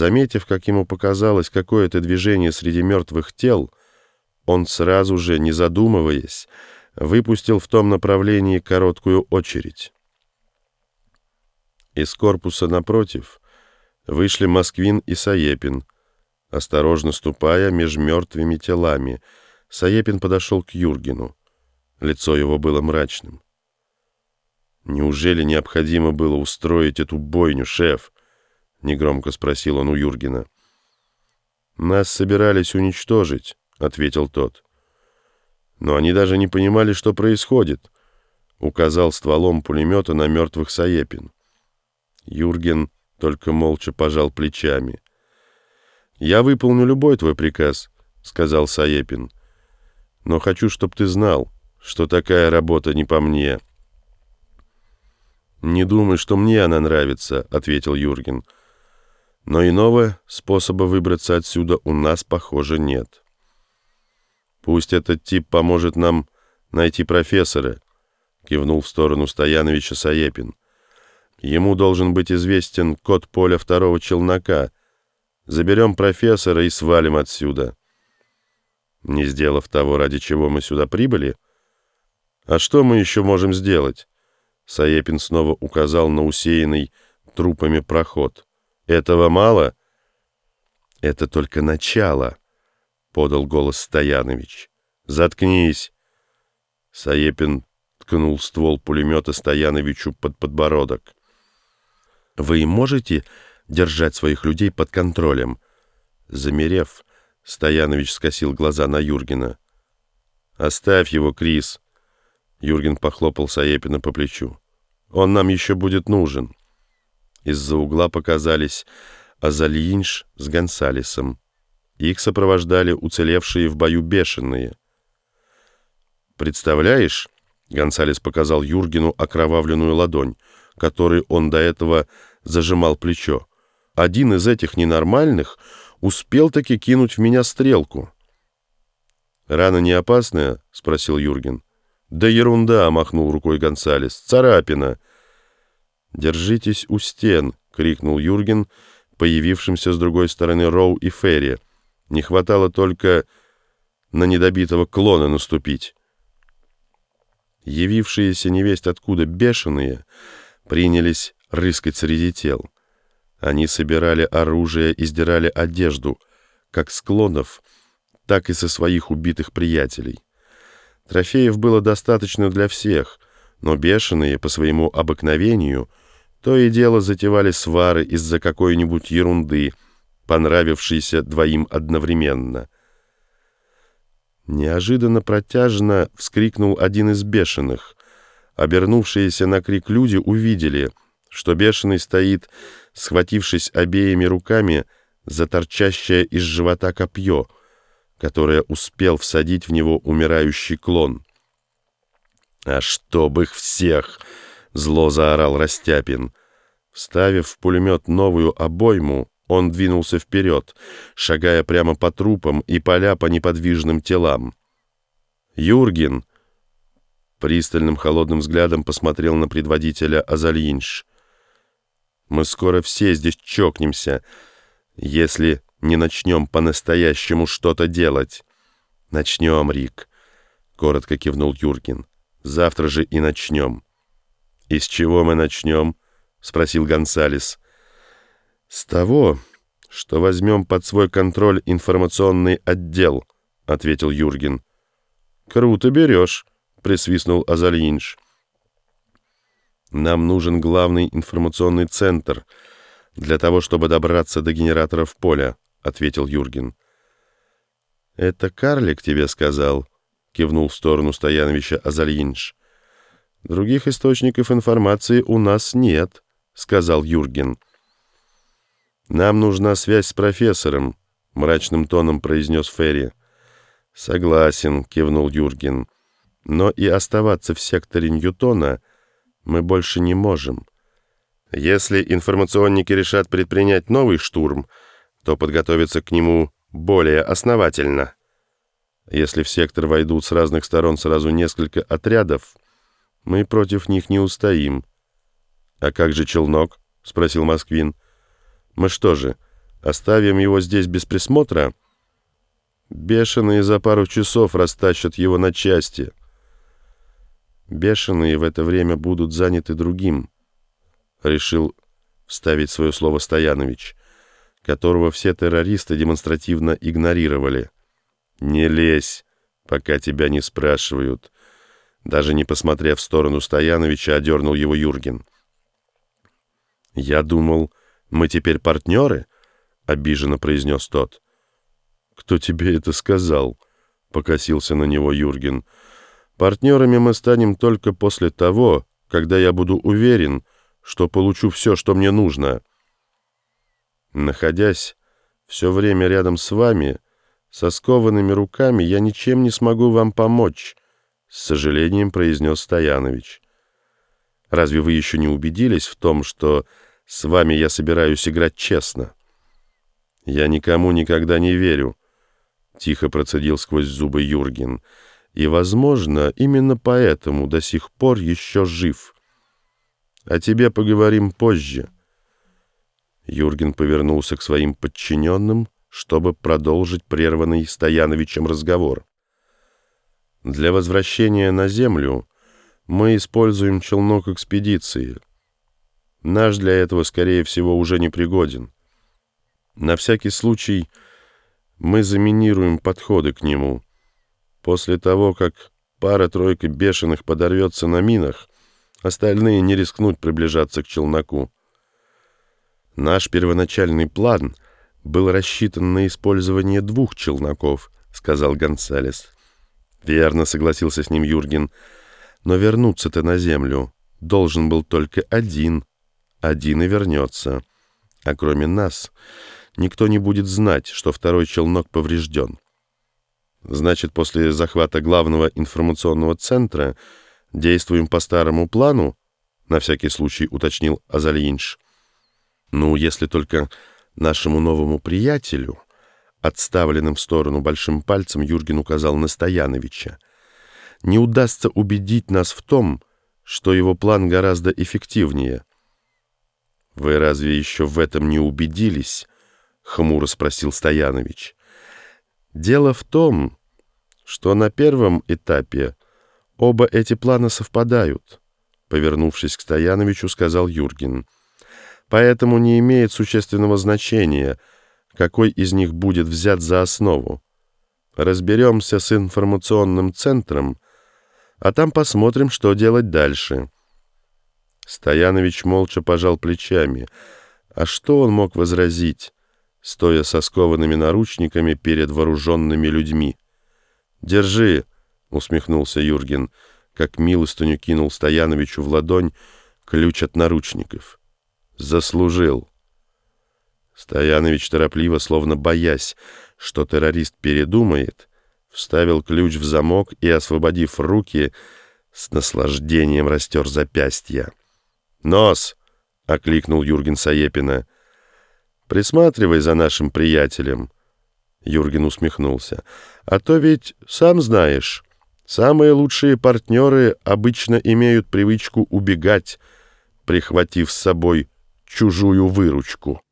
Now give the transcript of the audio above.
Заметив, как ему показалось какое-то движение среди мертвых тел, он сразу же, не задумываясь, выпустил в том направлении короткую очередь. Из корпуса напротив вышли Москвин и Саепин, осторожно ступая меж мертвыми телами. Саепин подошел к Юргену. Лицо его было мрачным. «Неужели необходимо было устроить эту бойню, шеф?» — негромко спросил он у Юргена. «Нас собирались уничтожить», — ответил тот. «Но они даже не понимали, что происходит», — указал стволом пулемета на мертвых Саепин. Юрген только молча пожал плечами. «Я выполню любой твой приказ», — сказал Саепин. «Но хочу, чтобы ты знал, что такая работа не по мне». «Не думай, что мне она нравится», — ответил Юрген. «Но иного способа выбраться отсюда у нас, похоже, нет. Пусть этот тип поможет нам найти профессора», — кивнул в сторону Стояновича Саепин. Ему должен быть известен код поля второго челнока. Заберем профессора и свалим отсюда. Не сделав того, ради чего мы сюда прибыли? А что мы еще можем сделать? Саепин снова указал на усеянный трупами проход. Этого мало? Это только начало, подал голос Стоянович. Заткнись. Саепин ткнул ствол пулемета Стояновичу под подбородок. Вы можете держать своих людей под контролем?» Замерев, Стоянович скосил глаза на Юргена. «Оставь его, Крис!» Юрген похлопал Саепина по плечу. «Он нам еще будет нужен!» Из-за угла показались Азальинш с Гонсалесом. Их сопровождали уцелевшие в бою бешеные. «Представляешь?» — Гонсалес показал Юргену окровавленную ладонь, которой он до этого зажимал плечо. Один из этих ненормальных успел таки кинуть в меня стрелку. «Рана не опасная?» — спросил Юрген. «Да ерунда!» — махнул рукой Гонсалес. «Царапина!» «Держитесь у стен!» — крикнул Юрген, появившимся с другой стороны Роу и Ферри. Не хватало только на недобитого клона наступить. Явившиеся невесть откуда бешеные принялись рыскать среди тел. Они собирали оружие и сдирали одежду, как с клонов, так и со своих убитых приятелей. Трофеев было достаточно для всех, но бешеные по своему обыкновению то и дело затевали свары из-за какой-нибудь ерунды, понравившейся двоим одновременно. Неожиданно протяжно вскрикнул один из бешеных. Обернувшиеся на крик люди увидели — что бешеный стоит, схватившись обеими руками за торчащее из живота копье, которое успел всадить в него умирающий клон. «А чтоб их всех!» — зло заорал Растяпин. Вставив в пулемет новую обойму, он двинулся вперед, шагая прямо по трупам и поля по неподвижным телам. «Юрген!» Пристальным холодным взглядом посмотрел на предводителя Азальинш. Мы скоро все здесь чокнемся, если не начнем по-настоящему что-то делать. Начнем, Рик, — коротко кивнул Юркин. Завтра же и начнем. Из чего мы начнем? — спросил Гонсалес. С того, что возьмем под свой контроль информационный отдел, — ответил Юрген. Круто берешь, — присвистнул Азальинш. Нам нужен главный информационный центр для того, чтобы добраться до генераторов поля, ответил Юрген. Это карлик тебе сказал, кивнул в сторону Стояновича Азальинш. Других источников информации у нас нет, сказал Юрген. Нам нужна связь с профессором, мрачным тоном произнес Ферри. Согласен, кивнул Юрген. Но и оставаться в секторе Ньютона — мы больше не можем. Если информационники решат предпринять новый штурм, то подготовиться к нему более основательно. Если в сектор войдут с разных сторон сразу несколько отрядов, мы против них не устоим. «А как же челнок?» — спросил Москвин. «Мы что же, Оставим его здесь без присмотра? Бешеные за пару часов растащат его на части. Бешеные в это время будут заняты другим, решил вставить свое слово Стоянович, которого все террористы демонстративно игнорировали. «Не лезь, пока тебя не спрашивают». Даже не посмотрев в сторону Стояновича, одернул его Юрген. «Я думал, мы теперь партнеры?» — обиженно произнес тот. «Кто тебе это сказал?» — покосился на него Юрген. «Партнерами мы станем только после того, когда я буду уверен, что получу все, что мне нужно. Находясь все время рядом с вами, со скованными руками, я ничем не смогу вам помочь», — с сожалением произнес Стоянович. «Разве вы еще не убедились в том, что с вами я собираюсь играть честно?» «Я никому никогда не верю», — тихо процедил сквозь зубы Юрген. «И, возможно, именно поэтому до сих пор еще жив. О тебе поговорим позже». Юрген повернулся к своим подчиненным, чтобы продолжить прерванный Стояновичем разговор. «Для возвращения на Землю мы используем челнок экспедиции. Наш для этого, скорее всего, уже не пригоден». На всякий случай мы заминируем подходы к нему. После того, как пара-тройка бешеных подорвется на минах, остальные не рискнут приближаться к челноку. Наш первоначальный план был рассчитан на использование двух челноков, сказал Гонсалес. Верно, согласился с ним Юрген. Но вернуться-то на землю должен был только один. Один и вернется. А кроме нас никто не будет знать, что второй челнок поврежден. Значит, после захвата главного информационного центра действуем по старому плану, на всякий случай уточнил Азальинш. Ну, если только нашему новому приятелю, отставленным в сторону большим пальцем, Юрген указал на Стояновича, не удастся убедить нас в том, что его план гораздо эффективнее. Вы разве еще в этом не убедились? — хмуро спросил Стоянович. «Дело в том, что на первом этапе оба эти плана совпадают», — повернувшись к Стояновичу, сказал Юрген. «Поэтому не имеет существенного значения, какой из них будет взят за основу. Разберемся с информационным центром, а там посмотрим, что делать дальше». Стоянович молча пожал плечами. А что он мог возразить? стоя со скованными наручниками перед вооруженными людьми. «Держи!» — усмехнулся Юрген, как милостыню кинул Стояновичу в ладонь ключ от наручников. «Заслужил!» Стоянович торопливо, словно боясь, что террорист передумает, вставил ключ в замок и, освободив руки, с наслаждением растер запястья. «Нос!» — окликнул Юрген Саепина — Присматривай за нашим приятелем. Юрген усмехнулся. А то ведь, сам знаешь, самые лучшие партнеры обычно имеют привычку убегать, прихватив с собой чужую выручку.